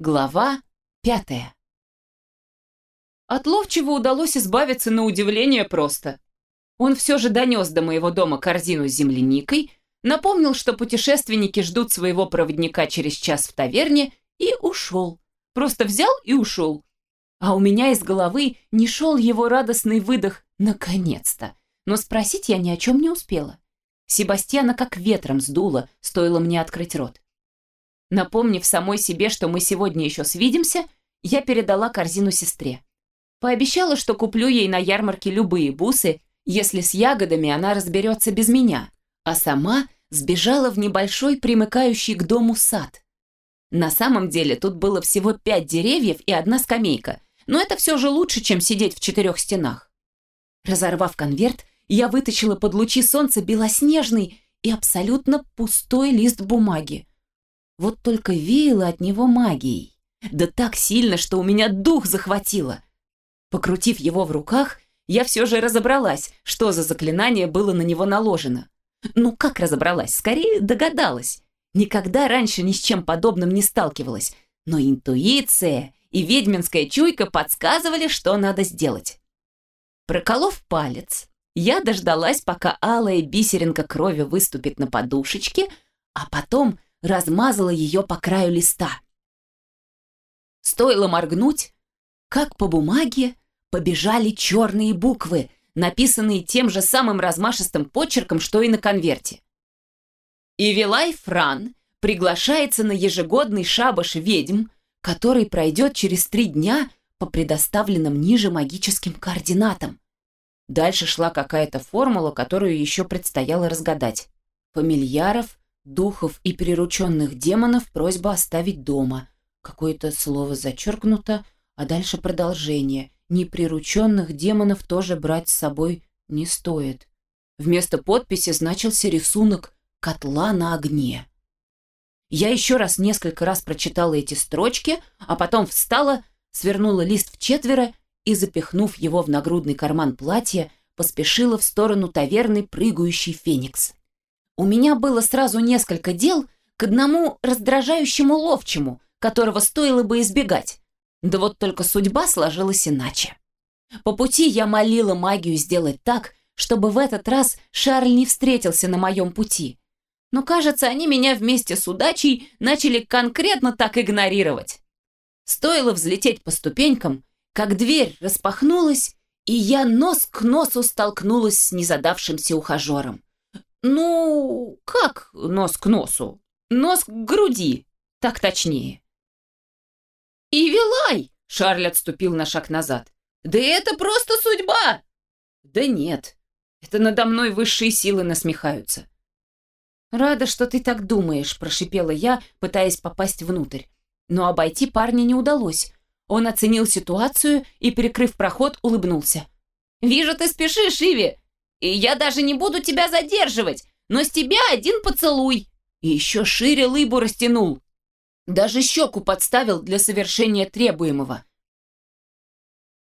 Глава пятая. От ловчего удалось избавиться на удивление просто. Он все же донес до моего дома корзину с земляникой, напомнил, что путешественники ждут своего проводника через час в таверне, и ушел. Просто взял и ушел. А у меня из головы не шел его радостный выдох «наконец-то». Но спросить я ни о чем не успела. Себастьяна как ветром сдуло, стоило мне открыть рот. Напомнив самой себе, что мы сегодня еще свидимся, я передала корзину сестре. Пообещала, что куплю ей на ярмарке любые бусы, если с ягодами она разберется без меня, а сама сбежала в небольшой примыкающий к дому сад. На самом деле тут было всего пять деревьев и одна скамейка, но это все же лучше, чем сидеть в четырех стенах. Разорвав конверт, я вытащила под лучи солнца белоснежный и абсолютно пустой лист бумаги. Вот только веяло от него магией. Да так сильно, что у меня дух захватило. Покрутив его в руках, я все же разобралась, что за заклинание было на него наложено. Ну как разобралась? Скорее догадалась. Никогда раньше ни с чем подобным не сталкивалась, но интуиция и ведьминская чуйка подсказывали, что надо сделать. Проколов палец, я дождалась, пока алая бисеринка крови выступит на подушечке, а потом размазала ее по краю листа. Стоило моргнуть, как по бумаге побежали черные буквы, написанные тем же самым размашистым почерком, что и на конверте. Ивилай Фран приглашается на ежегодный шабаш ведьм, который пройдет через три дня по предоставленным ниже магическим координатам. Дальше шла какая-то формула, которую еще предстояло разгадать. Фамильяров Духов и прирученных демонов просьба оставить дома. Какое-то слово зачеркнуто, а дальше продолжение. Неприрученных демонов тоже брать с собой не стоит. Вместо подписи значился рисунок котла на огне. Я еще раз несколько раз прочитала эти строчки, а потом встала, свернула лист в четверо и, запихнув его в нагрудный карман платья, поспешила в сторону таверны «Прыгающий феникс». У меня было сразу несколько дел к одному раздражающему ловчему, которого стоило бы избегать. Да вот только судьба сложилась иначе. По пути я молила магию сделать так, чтобы в этот раз Шарль не встретился на моем пути. Но, кажется, они меня вместе с удачей начали конкретно так игнорировать. Стоило взлететь по ступенькам, как дверь распахнулась, и я нос к носу столкнулась с незадавшимся ухажером. Ну, как нос к носу? Нос к груди, так точнее. И Вилай! Шарль отступил на шаг назад. Да это просто судьба! Да нет, это надо мной высшие силы насмехаются. «Рада, что ты так думаешь», – прошипела я, пытаясь попасть внутрь. Но обойти парня не удалось. Он оценил ситуацию и, перекрыв проход, улыбнулся. «Вижу, ты спешишь, Иви. И я даже не буду тебя задерживать, но с тебя один поцелуй. И еще шире лыбу растянул. Даже щеку подставил для совершения требуемого.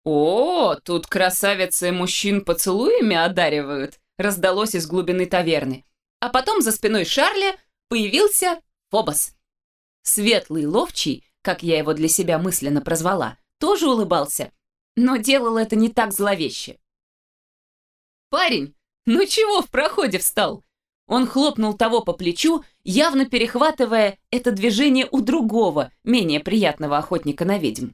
«О, тут красавицы мужчин поцелуями одаривают», раздалось из глубины таверны. А потом за спиной Шарля появился Фобос. Светлый ловчий, как я его для себя мысленно прозвала, тоже улыбался, но делал это не так зловеще. «Парень, ну чего в проходе встал?» Он хлопнул того по плечу, явно перехватывая это движение у другого, менее приятного охотника на ведьм.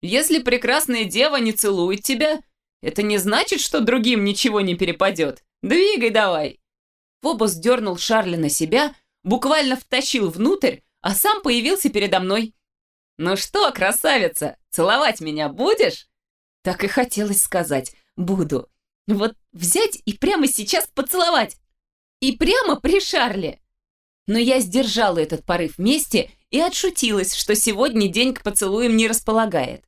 «Если прекрасная дева не целует тебя, это не значит, что другим ничего не перепадет. Двигай давай!» Фобос дернул Шарля на себя, буквально втащил внутрь, а сам появился передо мной. «Ну что, красавица, целовать меня будешь?» Так и хотелось сказать «буду», вот взять и прямо сейчас поцеловать. И прямо при Шарле. Но я сдержала этот порыв вместе и отшутилась, что сегодня день к поцелуям не располагает.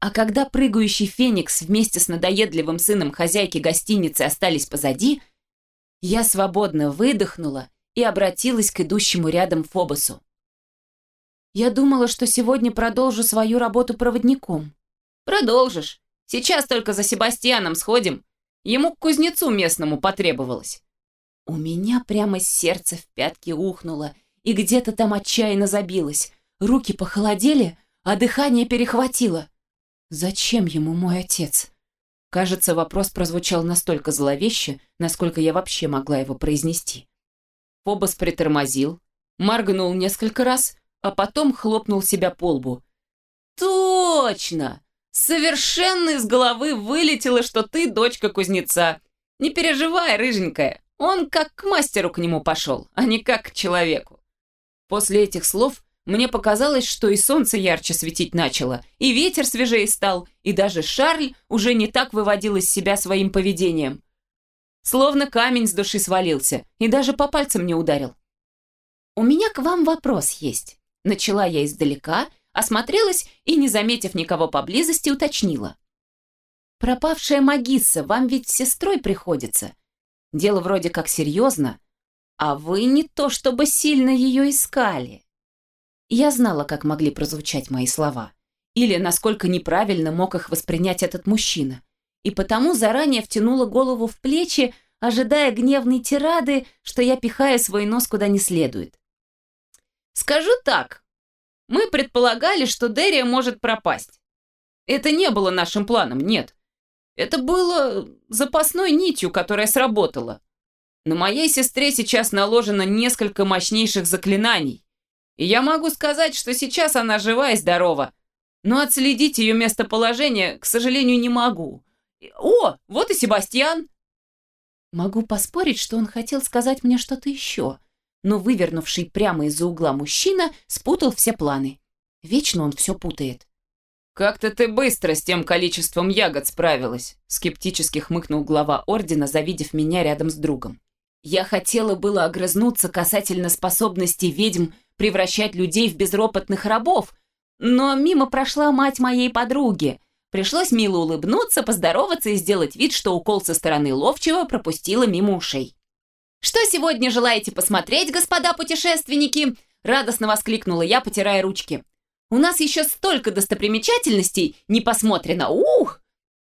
А когда прыгающий феникс вместе с надоедливым сыном хозяйки гостиницы остались позади, я свободно выдохнула и обратилась к идущему рядом Фобосу. Я думала, что сегодня продолжу свою работу проводником. Продолжишь. Сейчас только за Себастьяном сходим, Ему к кузнецу местному потребовалось. У меня прямо сердце в пятки ухнуло, и где-то там отчаянно забилось. руки похолодели, а дыхание перехватило. Зачем ему мой отец? Кажется, вопрос прозвучал настолько зловеще, насколько я вообще могла его произнести. Фобос притормозил, моргнул несколько раз, а потом хлопнул себя по лбу. «Точно! Совершенно из головы вылетело, что ты дочка кузнеца. Не переживай, рыженькая, он как к мастеру к нему пошел, а не как к человеку». После этих слов мне показалось, что и солнце ярче светить начало, и ветер свежее стал, и даже Шарль уже не так выводил из себя своим поведением. Словно камень с души свалился, и даже по пальцам не ударил. «У меня к вам вопрос есть». Начала я издалека, осмотрелась и, не заметив никого поблизости, уточнила. «Пропавшая магисса вам ведь сестрой приходится. Дело вроде как серьезно, а вы не то чтобы сильно ее искали». Я знала, как могли прозвучать мои слова, или насколько неправильно мог их воспринять этот мужчина, и потому заранее втянула голову в плечи, ожидая гневной тирады, что я пихаю свой нос куда не следует. «Скажу так, мы предполагали, что Дерия может пропасть. Это не было нашим планом, нет. Это было запасной нитью, которая сработала. На моей сестре сейчас наложено несколько мощнейших заклинаний. И я могу сказать, что сейчас она жива и здорова. Но отследить ее местоположение, к сожалению, не могу. О, вот и Себастьян. Могу поспорить, что он хотел сказать мне что-то еще, но вывернувший прямо из-за угла мужчина спутал все планы. Вечно он все путает. «Как-то ты быстро с тем количеством ягод справилась», скептически хмыкнул глава ордена, завидев меня рядом с другом. Я хотела было огрызнуться касательно способности ведьм превращать людей в безропотных рабов, но мимо прошла мать моей подруги. Пришлось мило улыбнуться, поздороваться и сделать вид, что укол со стороны ловчего пропустила мимо ушей. «Что сегодня желаете посмотреть, господа путешественники?» Радостно воскликнула я, потирая ручки. «У нас еще столько достопримечательностей не посмотрено! Ух!»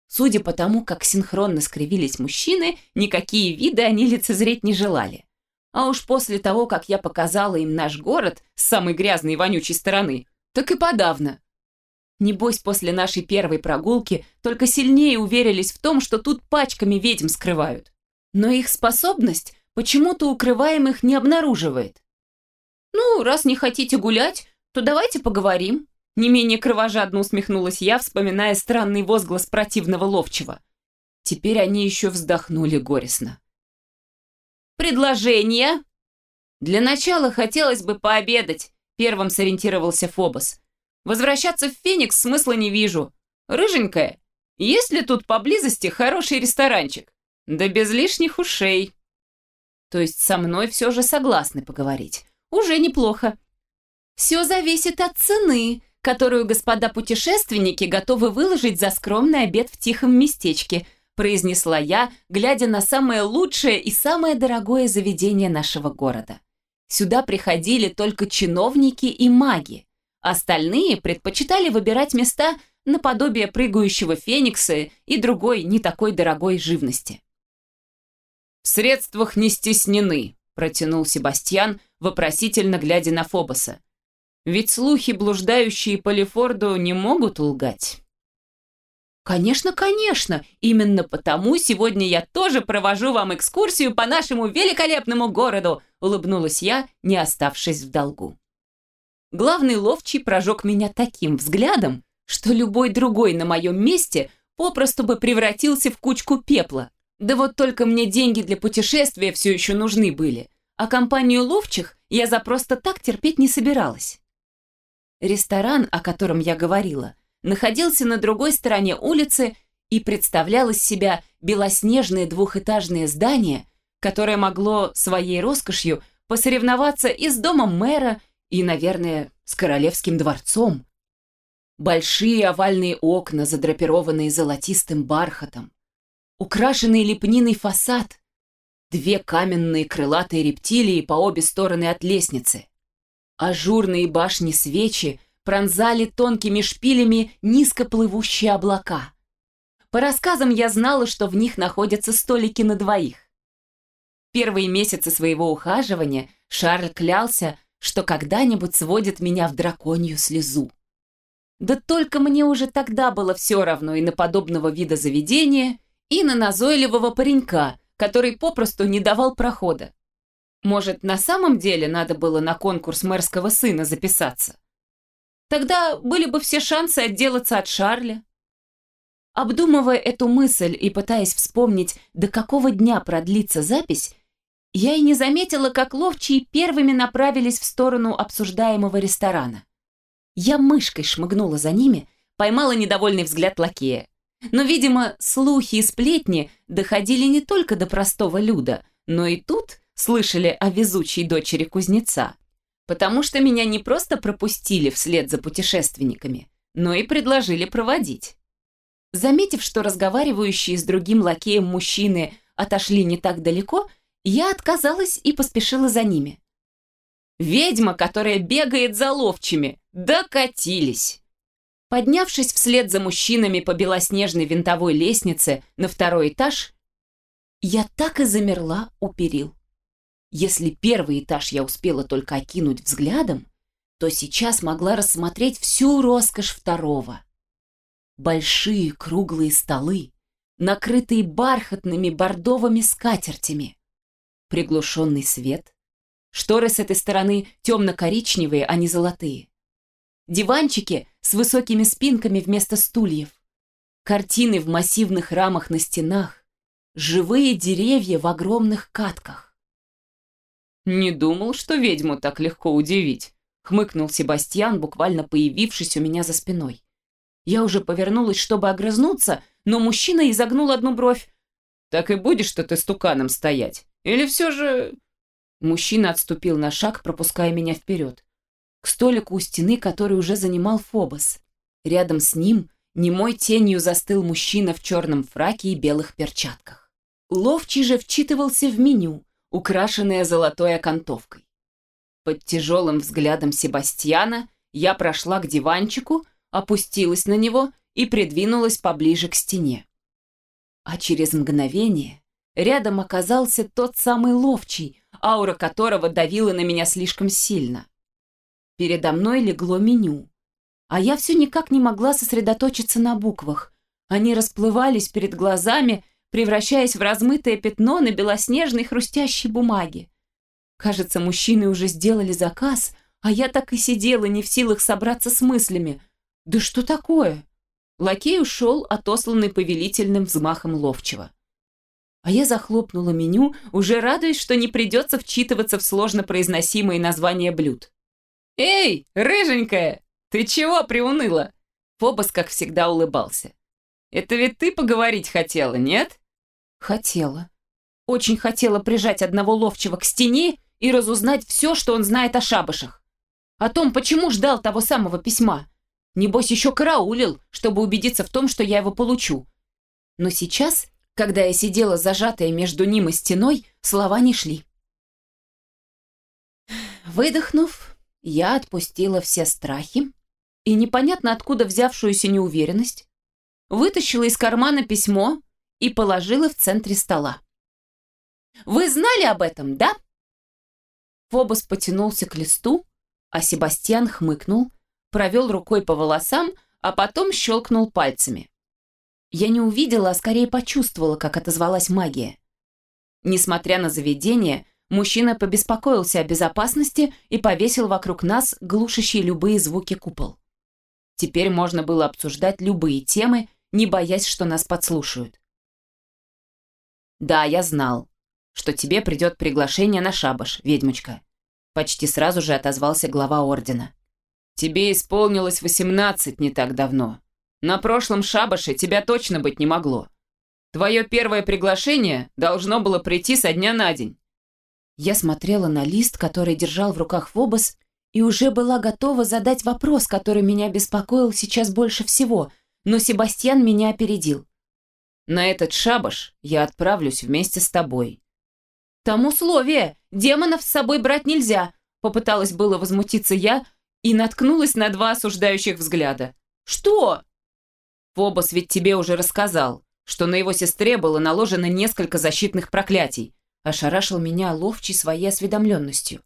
Судя по тому, как синхронно скривились мужчины, никакие виды они лицезреть не желали. А уж после того, как я показала им наш город с самой грязной и вонючей стороны, так и подавно. Небось, после нашей первой прогулки только сильнее уверились в том, что тут пачками ведьм скрывают. Но их способность почему-то укрываемых не обнаруживает. «Ну, раз не хотите гулять, то давайте поговорим», не менее кровожадно усмехнулась я, вспоминая странный возглас противного ловчего. Теперь они еще вздохнули горестно. «Предложение?» «Для начала хотелось бы пообедать», — первым сориентировался Фобос. «Возвращаться в Феникс смысла не вижу. Рыженькая, есть ли тут поблизости хороший ресторанчик? Да без лишних ушей». То есть со мной все же согласны поговорить. Уже неплохо. Все зависит от цены, которую господа путешественники готовы выложить за скромный обед в тихом местечке – произнесла я, глядя на самое лучшее и самое дорогое заведение нашего города. Сюда приходили только чиновники и маги. Остальные предпочитали выбирать места наподобие прыгающего феникса и другой не такой дорогой живности. «В средствах не стеснены», – протянул Себастьян, вопросительно глядя на Фобоса. «Ведь слухи, блуждающие по Лефорду, не могут лгать». Конечно, конечно. Именно потому сегодня я тоже провожу вам экскурсию по нашему великолепному городу, улыбнулась я, не оставшись в долгу. Главный ловчий прожег меня таким взглядом, что любой другой на моем месте попросту бы превратился в кучку пепла. Да вот только мне деньги для путешествия все еще нужны были, а компанию ловчих я за просто так терпеть не собиралась. Ресторан, о котором я говорила, находился на другой стороне улицы и представлял из себя белоснежное двухэтажное здание, которое могло своей роскошью посоревноваться и с домом мэра, и, наверное, с королевским дворцом. Большие овальные окна, задрапированные золотистым бархатом, украшенный лепниной фасад, две каменные крылатые рептилии по обе стороны от лестницы, ажурные башни свечи пронзали тонкими шпилями низко плывущие облака. По рассказам я знала, что в них находятся столики на двоих. Первые месяцы своего ухаживания Шарль клялся, что когда-нибудь сводит меня в драконью слезу. Да только мне уже тогда было все равно и на подобного вида заведения, и на назойливого паренька, который попросту не давал прохода. Может, на самом деле надо было на конкурс мэрского сына записаться? Тогда были бы все шансы отделаться от Шарля. Обдумывая эту мысль и пытаясь вспомнить, до какого дня продлится запись, я и не заметила, как ловчие первыми направились в сторону обсуждаемого ресторана. Я мышкой шмыгнула за ними, поймала недовольный взгляд лакея. Но, видимо, слухи и сплетни доходили не только до простого люда, но и тут слышали о везучей дочери кузнеца. Потому что меня не просто пропустили вслед за путешественниками, но и предложили проводить. Заметив, что разговаривающие с другим лакеем мужчины отошли не так далеко, я отказалась и поспешила за ними. Ведьма, которая бегает за ловчими, докатились. Поднявшись вслед за мужчинами по белоснежной винтовой лестнице на второй этаж, я так и замерла у перил. Если первый этаж я успела только окинуть взглядом, то сейчас могла рассмотреть всю роскошь второго. Большие круглые столы, накрытые бархатными бордовыми скатертями, приглушенный свет, шторы с этой стороны темно-коричневые, а не золотые, диванчики с высокими спинками вместо стульев, картины в массивных рамах на стенах, живые деревья в огромных катках. «Не думал, что ведьму так легко удивить», — хмыкнул Себастьян, буквально появившись у меня за спиной. Я уже повернулась, чтобы огрызнуться, но мужчина изогнул одну бровь. «Так и будешь-то ты стуканом стоять? Или все же...» Мужчина отступил на шаг, пропуская меня вперед. К столику у стены, который уже занимал Фобос. Рядом с ним немой тенью застыл мужчина в черном фраке и белых перчатках. Ловчий же вчитывался в меню, украшенное золотой окантовкой. Под тяжелым взглядом Себастьяна я прошла к диванчику, опустилась на него и придвинулась поближе к стене. А через мгновение рядом оказался тот самый ловчий, аура которого давила на меня слишком сильно. Передо мной легло меню, а я все никак не могла сосредоточиться на буквах. Они расплывались перед глазами, превращаясь в размытое пятно на белоснежной хрустящей бумаге. Кажется, мужчины уже сделали заказ, а я так и сидела, не в силах собраться с мыслями. Да что такое? Лакей ушел, отосланный повелительным взмахом ловчего. А я захлопнула меню, уже радуясь, что не придется вчитываться в сложно произносимые названия блюд. «Эй, рыженькая, ты чего приуныла?» Фобос, как всегда, улыбался. «Это ведь ты поговорить хотела, нет?» «Хотела. Очень хотела прижать одного ловчего к стене и разузнать все, что он знает о шабашах. О том, почему ждал того самого письма. Небось, еще караулил, чтобы убедиться в том, что я его получу. Но сейчас когда я сидела зажатая между ним и стеной, слова не шли. Выдохнув, я отпустила все страхи и непонятно откуда взявшуюся неуверенность, вытащила из кармана письмо и положила в центре стола. «Вы знали об этом, да?» Фобос потянулся к листу, а Себастьян хмыкнул, провел рукой по волосам, а потом щелкнул пальцами. Я не увидела, а скорее почувствовала, как отозвалась магия. Несмотря на заведение, мужчина побеспокоился о безопасности и повесил вокруг нас глушащий любые звуки купол. Теперь можно было обсуждать любые темы, не боясь, что нас подслушают. «Да, я знал, что тебе придет приглашение на шабаш, ведьмочка», почти сразу же отозвался глава ордена. «Тебе исполнилось восемнадцать не так давно. На прошлом шабаше тебя точно быть не могло. Твое первое приглашение должно было прийти со дня на день». Я смотрела на лист, который держал в руках Фобос, и уже была готова задать вопрос, который меня беспокоил сейчас больше всего, но Себастьян меня опередил. «На этот шабаш я отправлюсь вместе с тобой». «Там условие! Демонов с собой брать нельзя!» Попыталась было возмутиться я и наткнулась на два осуждающих взгляда. «Что?» Фобос ведь тебе уже рассказал, что на его сестре было наложено несколько защитных проклятий. Ошарашил меня ловчий своей осведомленностью.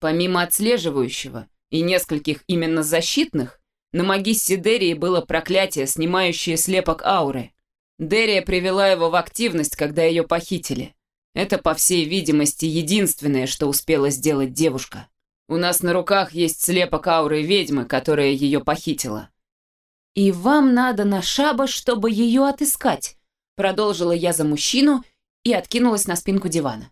Помимо отслеживающего и нескольких именно защитных, на магиссе Дерии было проклятие, снимающее слепок ауры. Дерия привела его в активность, когда ее похитили. Это, по всей видимости, единственное, что успела сделать девушка. У нас на руках есть слепок ауры ведьмы, которая ее похитила. «И вам надо на шабаш, чтобы ее отыскать», продолжила я за мужчину и откинулась на спинку дивана.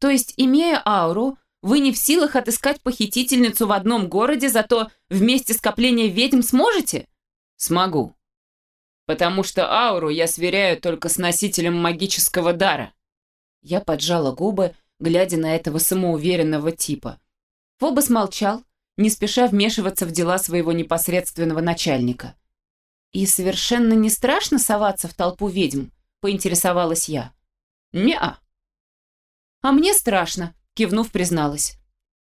«То есть, имея ауру, вы не в силах отыскать похитительницу в одном городе, зато вместе скопления ведьм сможете?» «Смогу. Потому что ауру я сверяю только с носителем магического дара». Я поджала губы, глядя на этого самоуверенного типа. Фобос молчал, не спеша вмешиваться в дела своего непосредственного начальника. «И совершенно не страшно соваться в толпу ведьм?» – поинтересовалась я. «Не-а». «А мне страшно», – кивнув, призналась.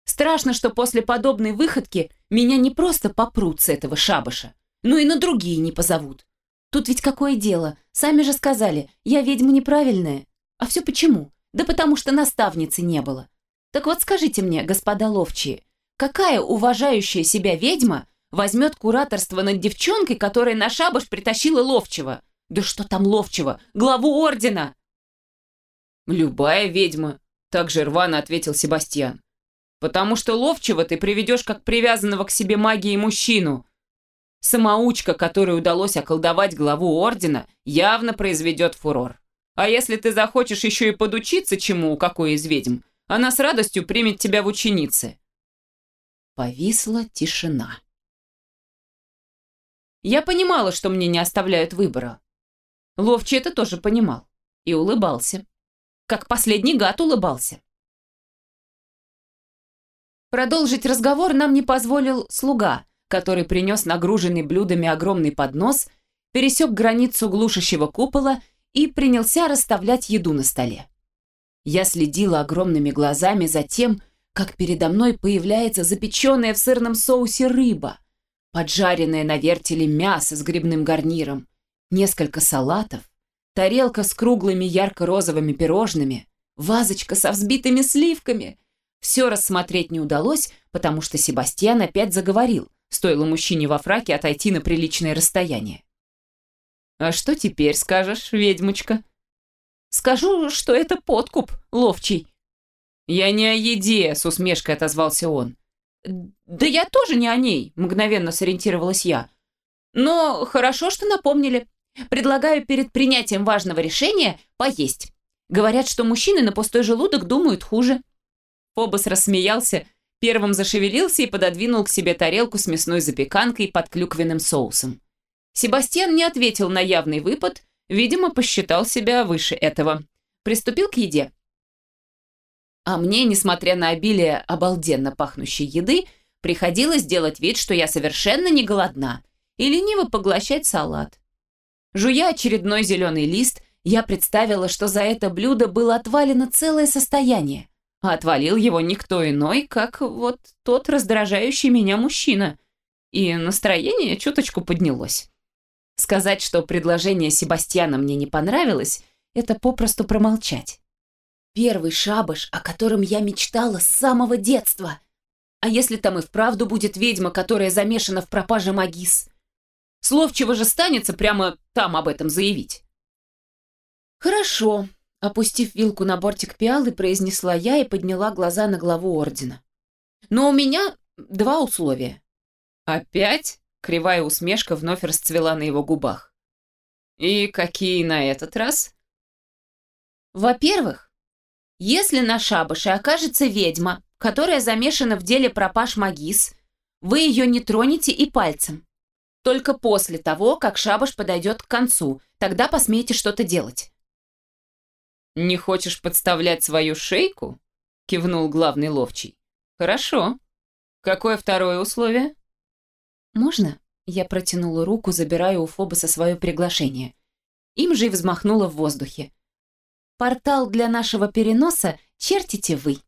«Страшно, что после подобной выходки меня не просто попрут с этого шабаша, но и на другие не позовут. Тут ведь какое дело, сами же сказали, я ведьма неправильная. А все почему? Да потому что наставницы не было. Так вот скажите мне, господа ловчие, какая уважающая себя ведьма возьмет кураторство над девчонкой, которая на шабаш притащила ловчего? Да что там ловчего? Главу ордена! Любая ведьма, так же рвано ответил Себастьян. Потому что ловчего ты приведешь как привязанного к себе магией мужчину. Самоучка, которой удалось околдовать главу ордена, явно произведет фурор. А если ты захочешь еще и подучиться чему у какой из ведьм, она с радостью примет тебя в ученицы». Повисла тишина. Я понимала, что мне не оставляют выбора. Ловчий это тоже понимал и улыбался. Как последний гад улыбался. Продолжить разговор нам не позволил слуга, который принес нагруженный блюдами огромный поднос, пересек границу глушащего купола и принялся расставлять еду на столе. Я следила огромными глазами за тем, как передо мной появляется запеченная в сырном соусе рыба, поджаренное на вертеле мясо с грибным гарниром, несколько салатов, тарелка с круглыми ярко-розовыми пирожными, вазочка со взбитыми сливками. Все рассмотреть не удалось, потому что Себастьян опять заговорил, стоило мужчине во фраке отойти на приличное расстояние. «А что теперь скажешь, ведьмочка?» «Скажу, что это подкуп, ловчий». «Я не о еде», — с усмешкой отозвался он. «Да я тоже не о ней», — мгновенно сориентировалась я. «Но хорошо, что напомнили. Предлагаю перед принятием важного решения поесть. Говорят, что мужчины на пустой желудок думают хуже». Фобос рассмеялся, первым зашевелился и пододвинул к себе тарелку с мясной запеканкой под клюквенным соусом. Себастьян не ответил на явный выпад, видимо, посчитал себя выше этого. Приступил к еде. А мне, несмотря на обилие обалденно пахнущей еды, приходилось делать вид, что я совершенно не голодна, и лениво поглощать салат. Жуя очередной зеленый лист, я представила, что за это блюдо было отвалено целое состояние. А отвалил его никто иной, как вот тот раздражающий меня мужчина. И настроение чуточку поднялось. Сказать, что предложение Себастьяна мне не понравилось, это попросту промолчать. Первый шабаш, о котором я мечтала с самого детства. А если там и вправду будет ведьма, которая замешана в пропаже магис? Слов чего же станется прямо там об этом заявить? Хорошо, опустив вилку на бортик пиалы, произнесла я и подняла глаза на главу ордена. Но у меня два условия. Опять? Кривая усмешка вновь расцвела на его губах. «И какие на этот раз?» «Во-первых, если на шабаше окажется ведьма, которая замешана в деле пропаж магис, вы ее не тронете и пальцем. Только после того, как шабаш подойдет к концу, тогда посмеете что-то делать». «Не хочешь подставлять свою шейку?» — кивнул главный ловчий. «Хорошо. Какое второе условие?» «Можно?» Я протянула руку, забирая у Фобоса свое приглашение. Им же и взмахнула в воздухе. «Портал для нашего переноса чертите вы».